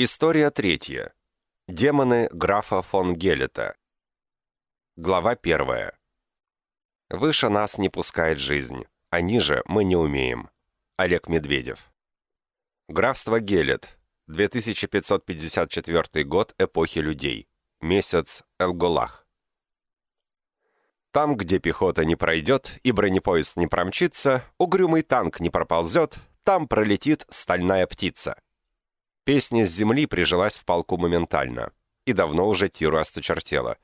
История третья. Демоны графа фон Гелета. Глава первая. Выше нас не пускает жизнь, а ниже мы не умеем. Олег Медведев. Графство Гелет. 2554 год эпохи людей. Месяц Элголах. Там, где пехота не пройдет и бронепоезд не промчится, угрюмый танк не проползет, там пролетит стальная птица. Песня с земли прижилась в полку моментально, и давно уже Тиру осточертела.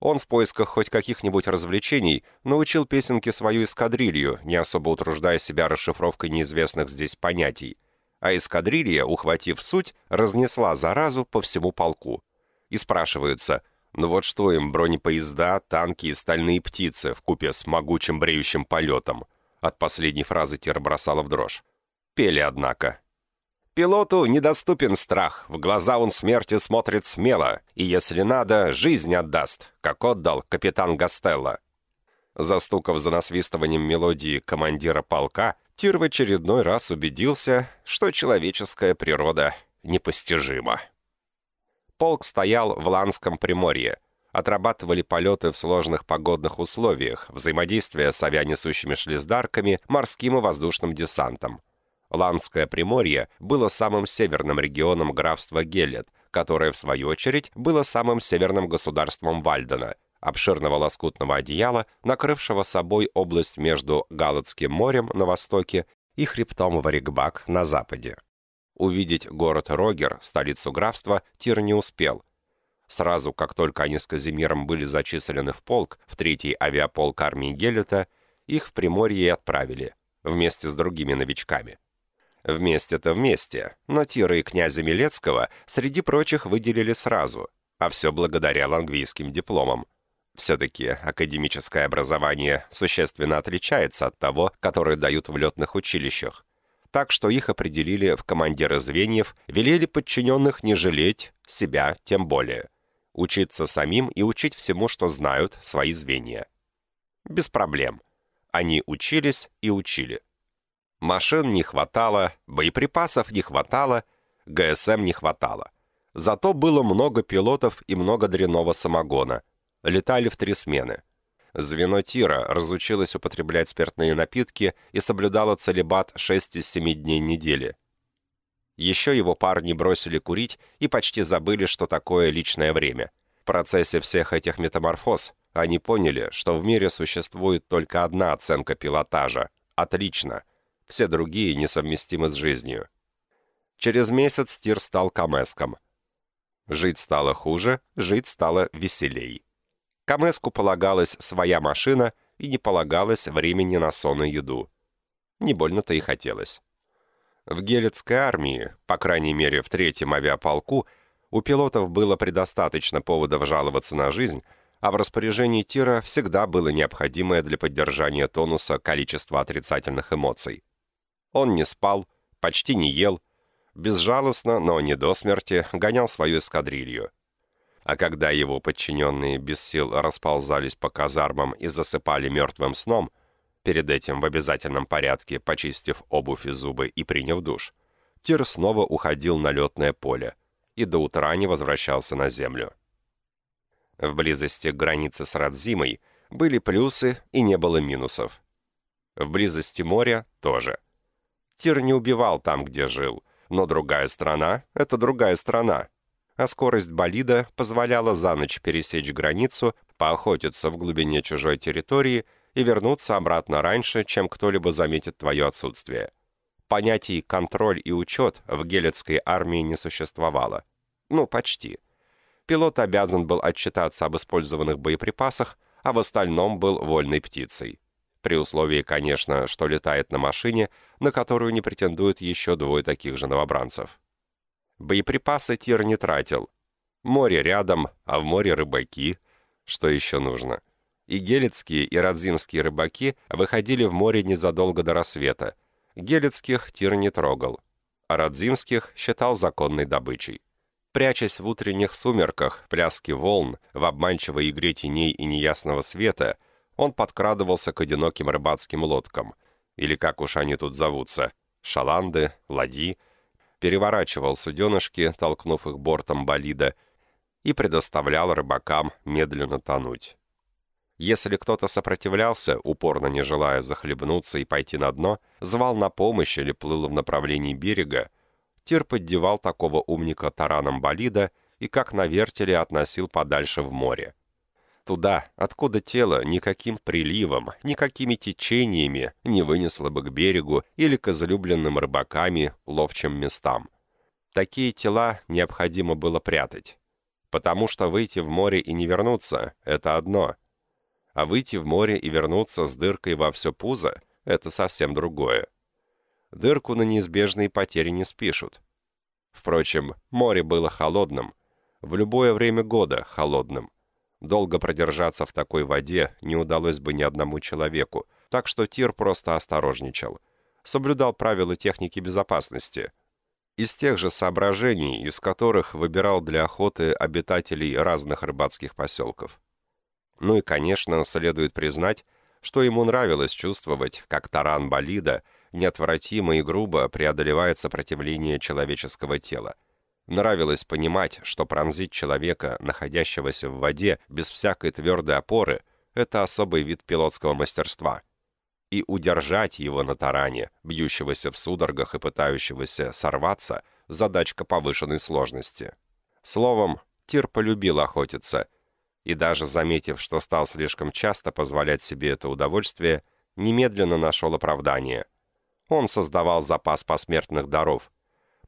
Он в поисках хоть каких-нибудь развлечений научил песенке свою эскадрилью, не особо утруждая себя расшифровкой неизвестных здесь понятий. А эскадрилья, ухватив суть, разнесла заразу по всему полку. И спрашиваются, ну вот что им бронепоезда, танки и стальные птицы в купе с могучим бреющим полетом? От последней фразы Тира бросала в дрожь. Пели, однако, Пилоту недоступен страх, в глаза он смерти смотрит смело, и если надо, жизнь отдаст, как отдал капитан Гастелло. Застукав за насвистыванием мелодии командира полка, Тир в очередной раз убедился, что человеческая природа непостижима. Полк стоял в Ланском приморье. Отрабатывали полеты в сложных погодных условиях, взаимодействие с авианесущими шлиздарками, морским и воздушным десантом. Ландское Приморье было самым северным регионом графства Гелет, которое, в свою очередь, было самым северным государством Вальдена, обширного лоскутного одеяла, накрывшего собой область между Галатским морем на востоке и хребтом Варигбак на западе. Увидеть город Рогер, столицу графства, Тир не успел. Сразу, как только они с Казимиром были зачислены в полк, в третий авиаполк армии Гелета, их в Приморье и отправили, вместе с другими новичками. Вместе-то вместе, но Тира и князя Милецкого среди прочих выделили сразу, а все благодаря лангвийским дипломам. Все-таки академическое образование существенно отличается от того, которое дают в летных училищах. Так что их определили в командиры звеньев, велели подчиненных не жалеть, себя тем более. Учиться самим и учить всему, что знают, свои звенья. Без проблем. Они учились и учили. Машин не хватало, боеприпасов не хватало, ГСМ не хватало. Зато было много пилотов и много дрянного самогона. Летали в три смены. Звено тира разучилось употреблять спиртные напитки и соблюдало целебат 6 из 7 дней недели. Еще его парни бросили курить и почти забыли, что такое личное время. В процессе всех этих метаморфоз они поняли, что в мире существует только одна оценка пилотажа – «отлично», все другие несовместимы с жизнью. Через месяц Тир стал камеском. Жить стало хуже, жить стало веселей. Камеску полагалась своя машина и не полагалось времени на сон и еду. Не больно-то и хотелось. В Гелецкой армии, по крайней мере в третьем авиаполку, у пилотов было предостаточно поводов жаловаться на жизнь, а в распоряжении Тира всегда было необходимое для поддержания тонуса количество отрицательных эмоций. Он не спал, почти не ел, безжалостно, но не до смерти, гонял свою эскадрилью. А когда его подчиненные без сил расползались по казармам и засыпали мертвым сном, перед этим в обязательном порядке почистив обувь и зубы и приняв душ, Тир снова уходил на летное поле и до утра не возвращался на землю. В близости к границе с Радзимой были плюсы и не было минусов. В близости моря тоже. Тир не убивал там, где жил, но другая страна — это другая страна. А скорость болида позволяла за ночь пересечь границу, поохотиться в глубине чужой территории и вернуться обратно раньше, чем кто-либо заметит твое отсутствие. Понятий «контроль» и «учет» в гелецкой армии не существовало. Ну, почти. Пилот обязан был отчитаться об использованных боеприпасах, а в остальном был вольной птицей. При условии, конечно, что летает на машине, на которую не претендуют еще двое таких же новобранцев. Боеприпасы Тир не тратил. Море рядом, а в море рыбаки. Что еще нужно? И гелецкие, и радзимские рыбаки выходили в море незадолго до рассвета. Гелецких Тир не трогал, а радзимских считал законной добычей. Прячась в утренних сумерках, пляски волн, в обманчивой игре теней и неясного света – он подкрадывался к одиноким рыбацким лодкам, или как уж они тут зовутся, шаланды, ладьи, переворачивал суденышки, толкнув их бортом болида, и предоставлял рыбакам медленно тонуть. Если кто-то сопротивлялся, упорно не желая захлебнуться и пойти на дно, звал на помощь или плыл в направлении берега, Тир поддевал такого умника тараном болида и как на вертеле относил подальше в море. Туда, откуда тело никаким приливом, никакими течениями не вынесло бы к берегу или к излюбленным рыбаками ловчим местам. Такие тела необходимо было прятать. Потому что выйти в море и не вернуться — это одно. А выйти в море и вернуться с дыркой во все пузо — это совсем другое. Дырку на неизбежные потери не спишут. Впрочем, море было холодным. В любое время года холодным. Долго продержаться в такой воде не удалось бы ни одному человеку, так что Тир просто осторожничал. Соблюдал правила техники безопасности — из тех же соображений, из которых выбирал для охоты обитателей разных рыбацких поселков. Ну и, конечно, следует признать, что ему нравилось чувствовать, как таран болида неотвратимо и грубо преодолевает сопротивление человеческого тела. Нравилось понимать, что пронзить человека, находящегося в воде, без всякой твердой опоры, это особый вид пилотского мастерства – и удержать его на таране, бьющегося в судорогах и пытающегося сорваться, задачка повышенной сложности. Словом, Тир полюбил охотиться, и даже заметив, что стал слишком часто позволять себе это удовольствие, немедленно нашел оправдание. Он создавал запас посмертных даров.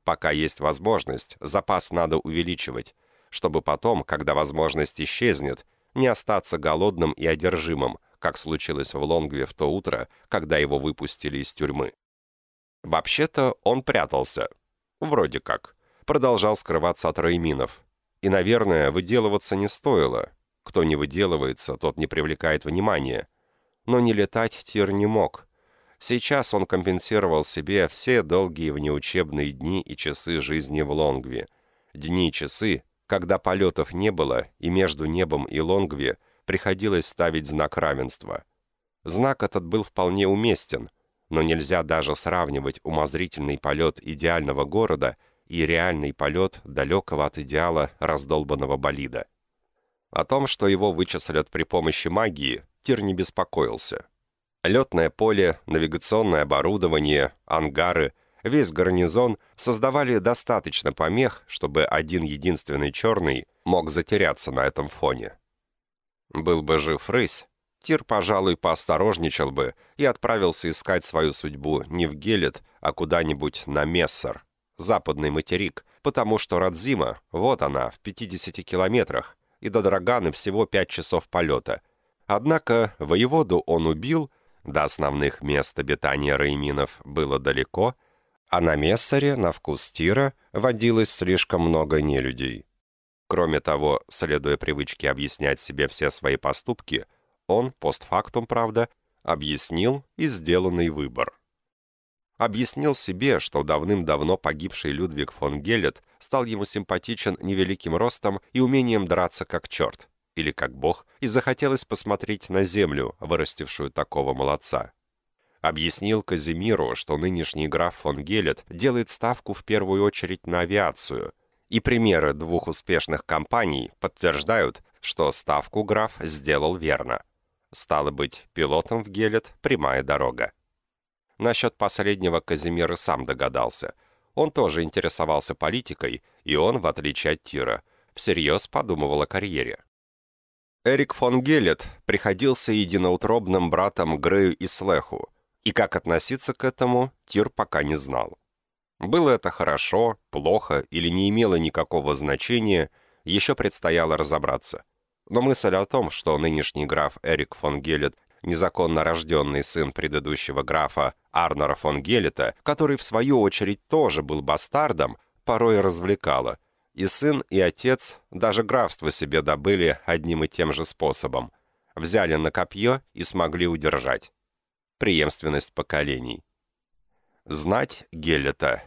Пока есть возможность, запас надо увеличивать, чтобы потом, когда возможность исчезнет, не остаться голодным и одержимым, как случилось в Лонгве в то утро, когда его выпустили из тюрьмы. Вообще-то он прятался. Вроде как. Продолжал скрываться от райминов. И, наверное, выделываться не стоило. Кто не выделывается, тот не привлекает внимания. Но не летать Тир не мог. Сейчас он компенсировал себе все долгие внеучебные дни и часы жизни в Лонгве. Дни и часы, когда полетов не было, и между небом и Лонгве приходилось ставить знак равенства. Знак этот был вполне уместен, но нельзя даже сравнивать умозрительный полет идеального города и реальный полет далекого от идеала раздолбанного болида. О том, что его вычислят при помощи магии, Тир не беспокоился. Летное поле, навигационное оборудование, ангары, весь гарнизон создавали достаточно помех, чтобы один единственный черный мог затеряться на этом фоне. Был бы жив рысь, Тир, пожалуй, поосторожничал бы и отправился искать свою судьбу не в Гелет, а куда-нибудь на Мессер, западный материк, потому что Радзима, вот она, в 50 километрах, и до Драганы всего 5 часов полета. Однако воеводу он убил, до основных мест обитания Рейминов было далеко, а на Мессере, на вкус Тира, водилось слишком много нелюдей. Кроме того, следуя привычке объяснять себе все свои поступки, он, постфактум, правда, объяснил и сделанный выбор. Объяснил себе, что давным-давно погибший Людвиг фон Гелет стал ему симпатичен невеликим ростом и умением драться как черт, или как бог, и захотелось посмотреть на землю, вырастившую такого молодца. Объяснил Казимиру, что нынешний граф фон Гелет делает ставку в первую очередь на авиацию – и примеры двух успешных компаний подтверждают, что ставку граф сделал верно. Стало быть, пилотом в Гелет прямая дорога. Насчет последнего Казимир и сам догадался. Он тоже интересовался политикой, и он, в отличие от Тира, всерьез подумывал о карьере. Эрик фон Гелет приходился единоутробным братом Грею и Слеху, и как относиться к этому, Тир пока не знал. Было это хорошо, плохо или не имело никакого значения, еще предстояло разобраться. Но мысль о том, что нынешний граф Эрик фон Гелет незаконно рожденный сын предыдущего графа Арнера фон Гелета, который в свою очередь тоже был бастардом, порой развлекала. И сын, и отец даже графство себе добыли одним и тем же способом. Взяли на копье и смогли удержать. Преемственность поколений. Знать Гелета,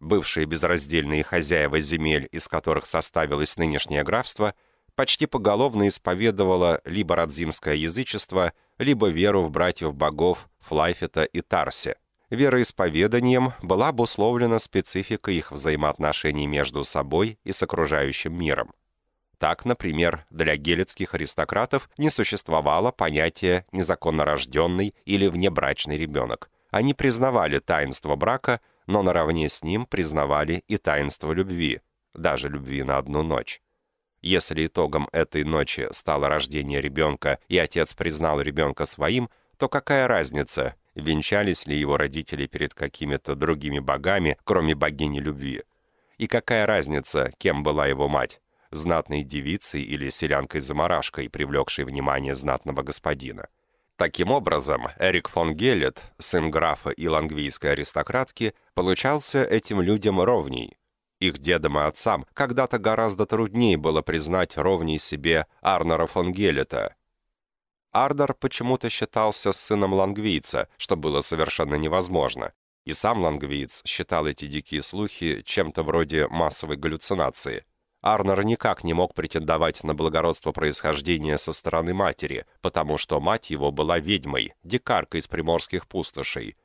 бывшие безраздельные хозяева земель, из которых составилось нынешнее графство, почти поголовно исповедовала либо радзимское язычество, либо веру в братьев богов Флайфета и Тарсе, вероисповеданием была обусловлена специфика их взаимоотношений между собой и с окружающим миром. Так, например, для гелецких аристократов не существовало понятия «незаконно рожденный» или «внебрачный ребенок». Они признавали таинство брака, но наравне с ним признавали и таинство любви, даже любви на одну ночь. Если итогом этой ночи стало рождение ребенка, и отец признал ребенка своим, то какая разница, венчались ли его родители перед какими-то другими богами, кроме богини любви? И какая разница, кем была его мать, знатной девицей или селянкой-замарашкой, привлекшей внимание знатного господина? Таким образом, Эрик фон Гелет, сын графа и лангвийской аристократки, получался этим людям ровней. Их дедам и отцам когда-то гораздо труднее было признать ровней себе Арнера фон Гелета, Ардер почему-то считался сыном лангвийца, что было совершенно невозможно. И сам лангвиец считал эти дикие слухи чем-то вроде массовой галлюцинации. Арнер никак не мог претендовать на благородство происхождения со стороны матери, потому что мать его была ведьмой, дикаркой из приморских пустошей.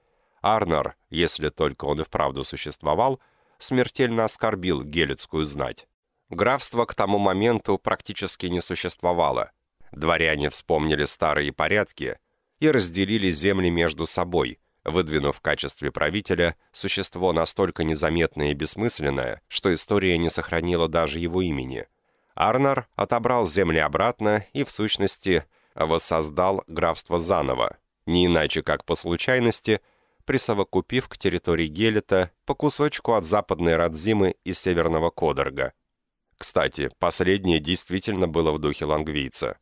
Арнер, если только он и вправду существовал, смертельно оскорбил гелецкую знать. Графство к тому моменту практически не существовало – Дворяне вспомнили старые порядки и разделили земли между собой, выдвинув в качестве правителя существо настолько незаметное и бессмысленное, что история не сохранила даже его имени. Арнар отобрал земли обратно и, в сущности, воссоздал графство заново, не иначе как по случайности, присовокупив к территории Гелета по кусочку от западной Радзимы и северного Кодорга. Кстати, последнее действительно было в духе лангвийца.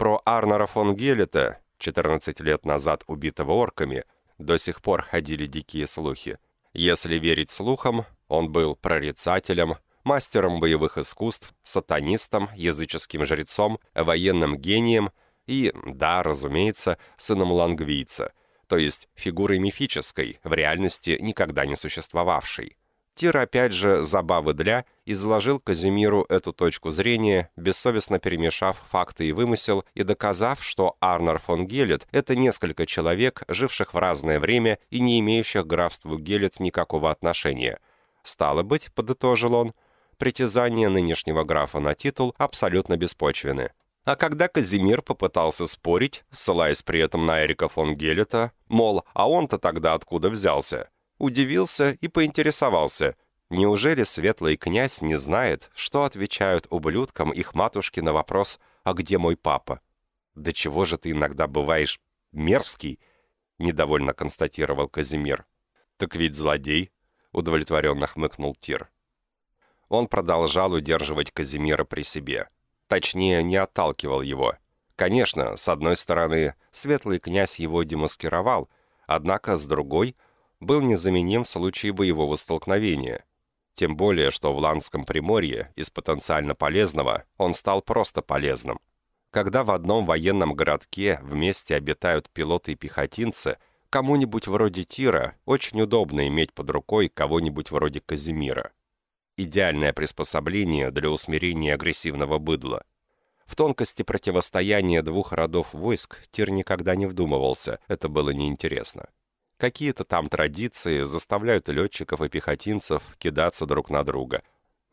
Про Арнера фон Гелета, 14 лет назад убитого орками, до сих пор ходили дикие слухи. Если верить слухам, он был прорицателем, мастером боевых искусств, сатанистом, языческим жрецом, военным гением и, да, разумеется, сыном лангвийца, то есть фигурой мифической, в реальности никогда не существовавшей. Тир, опять же, забавы для, изложил Казимиру эту точку зрения, бессовестно перемешав факты и вымысел и доказав, что Арнер фон Гелет — это несколько человек, живших в разное время и не имеющих к графству Гелет никакого отношения. Стало быть, подытожил он, притязания нынешнего графа на титул абсолютно беспочвены. А когда Казимир попытался спорить, ссылаясь при этом на Эрика фон Гелета, мол, а он-то тогда откуда взялся, удивился и поинтересовался, неужели светлый князь не знает, что отвечают ублюдкам их матушки на вопрос «А где мой папа?» «Да чего же ты иногда бываешь мерзкий?» — недовольно констатировал Казимир. «Так ведь злодей», — удовлетворенно хмыкнул Тир. Он продолжал удерживать Казимира при себе. Точнее, не отталкивал его. Конечно, с одной стороны, светлый князь его демаскировал, однако с другой — был незаменим в случае боевого столкновения. Тем более, что в Ланском Приморье из потенциально полезного он стал просто полезным. Когда в одном военном городке вместе обитают пилоты и пехотинцы, кому-нибудь вроде Тира очень удобно иметь под рукой кого-нибудь вроде Казимира. Идеальное приспособление для усмирения агрессивного быдла. В тонкости противостояния двух родов войск Тир никогда не вдумывался, это было неинтересно. Какие-то там традиции заставляют летчиков и пехотинцев кидаться друг на друга.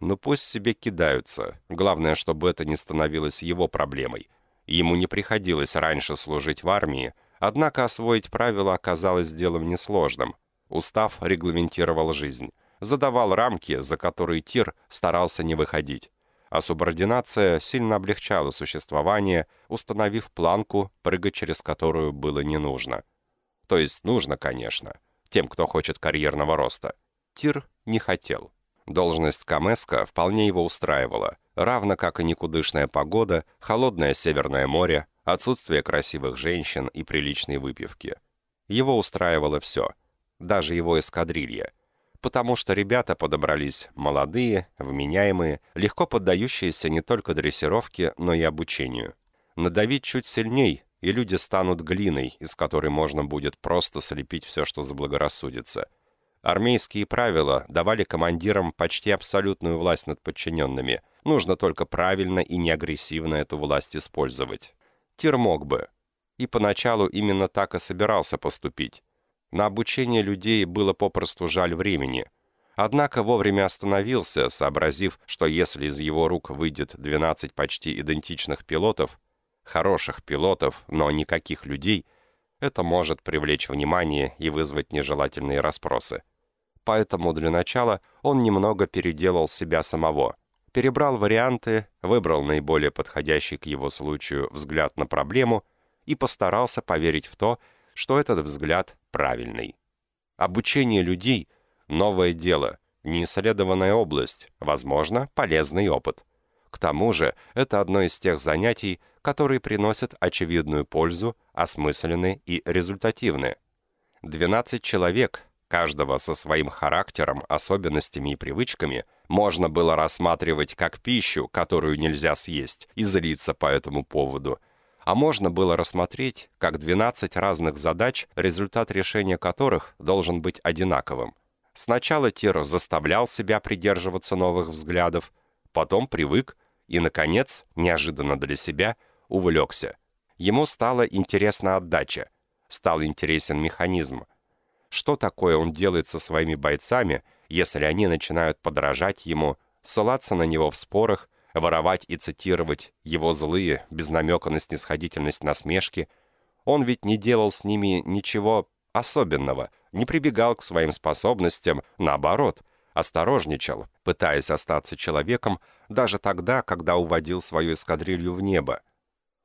Ну пусть себе кидаются. Главное, чтобы это не становилось его проблемой. Ему не приходилось раньше служить в армии, однако освоить правила оказалось делом несложным. Устав регламентировал жизнь. Задавал рамки, за которые Тир старался не выходить. А субординация сильно облегчала существование, установив планку, прыгать через которую было не нужно. То есть нужно, конечно, тем, кто хочет карьерного роста. Тир не хотел. Должность Камеска вполне его устраивала, равно как и никудышная погода, холодное Северное море, отсутствие красивых женщин и приличной выпивки. Его устраивало все, даже его эскадрилья, потому что ребята подобрались молодые, вменяемые, легко поддающиеся не только дрессировке, но и обучению. Надавить чуть сильней, и люди станут глиной, из которой можно будет просто слепить все, что заблагорассудится. Армейские правила давали командирам почти абсолютную власть над подчиненными. Нужно только правильно и неагрессивно эту власть использовать. Тир мог бы. И поначалу именно так и собирался поступить. На обучение людей было попросту жаль времени. Однако вовремя остановился, сообразив, что если из его рук выйдет 12 почти идентичных пилотов, хороших пилотов, но никаких людей, это может привлечь внимание и вызвать нежелательные расспросы. Поэтому для начала он немного переделал себя самого. Перебрал варианты, выбрал наиболее подходящий к его случаю взгляд на проблему и постарался поверить в то, что этот взгляд правильный. Обучение людей — новое дело, неисследованная область, возможно, полезный опыт. К тому же, это одно из тех занятий, которые приносят очевидную пользу, осмысленны и результативны. 12 человек, каждого со своим характером, особенностями и привычками, можно было рассматривать как пищу, которую нельзя съесть, и злиться по этому поводу, а можно было рассмотреть как 12 разных задач, результат решения которых должен быть одинаковым. Сначала Тир заставлял себя придерживаться новых взглядов, потом привык и, наконец, неожиданно для себя, увлекся. Ему стала интересна отдача, стал интересен механизм. Что такое он делает со своими бойцами, если они начинают подражать ему, ссылаться на него в спорах, воровать и цитировать его злые, без намека на снисходительность насмешки, он ведь не делал с ними ничего особенного, не прибегал к своим способностям, наоборот, осторожничал, пытаясь остаться человеком даже тогда, когда уводил свою эскадрилью в небо.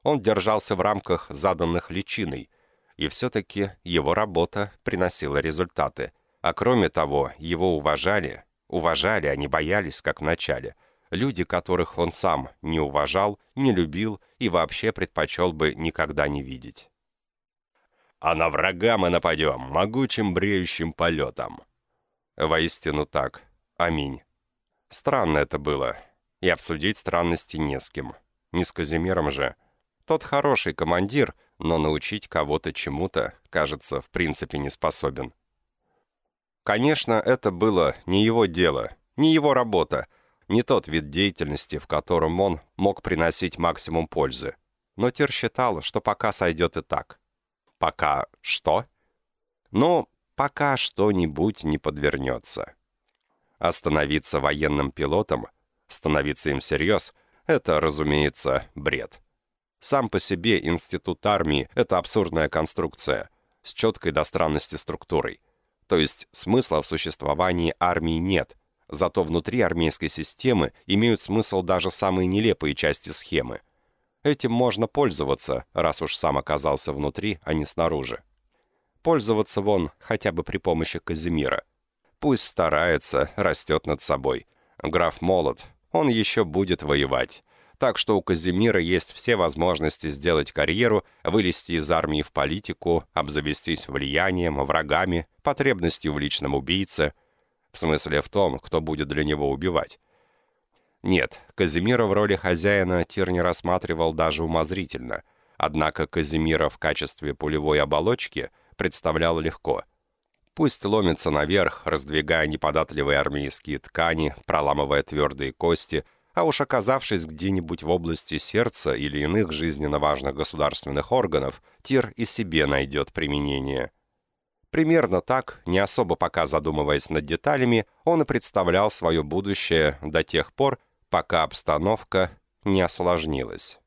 Он держался в рамках заданных личиной, и все-таки его работа приносила результаты. А кроме того, его уважали, уважали, а не боялись, как в начале – люди, которых он сам не уважал, не любил и вообще предпочел бы никогда не видеть. «А на врага мы нападем могучим бреющим полетом». Воистину так. Аминь. Странно это было. И обсудить странности не с кем. Не с Казимиром же. Тот хороший командир, но научить кого-то чему-то, кажется, в принципе не способен. Конечно, это было не его дело, не его работа, не тот вид деятельности, в котором он мог приносить максимум пользы. Но Тир считал, что пока сойдет и так. Пока что? Ну, пока что-нибудь не подвернется. Остановиться военным пилотом, становиться им всерьез, это, разумеется, бред. Сам по себе институт армии — это абсурдная конструкция с четкой до странности структурой. То есть смысла в существовании армии нет — Зато внутри армейской системы имеют смысл даже самые нелепые части схемы. Этим можно пользоваться, раз уж сам оказался внутри, а не снаружи. Пользоваться вон хотя бы при помощи Казимира. Пусть старается, растет над собой. Граф молод, он еще будет воевать. Так что у Казимира есть все возможности сделать карьеру, вылезти из армии в политику, обзавестись влиянием, врагами, потребностью в личном убийце – в смысле в том, кто будет для него убивать. Нет, Казимира в роли хозяина Тир не рассматривал даже умозрительно. Однако Казимира в качестве пулевой оболочки представлял легко. Пусть ломится наверх, раздвигая неподатливые армейские ткани, проламывая твердые кости, а уж оказавшись где-нибудь в области сердца или иных жизненно важных государственных органов, Тир и себе найдет применение – Примерно так, не особо пока задумываясь над деталями, он и представлял свое будущее до тех пор, пока обстановка не осложнилась.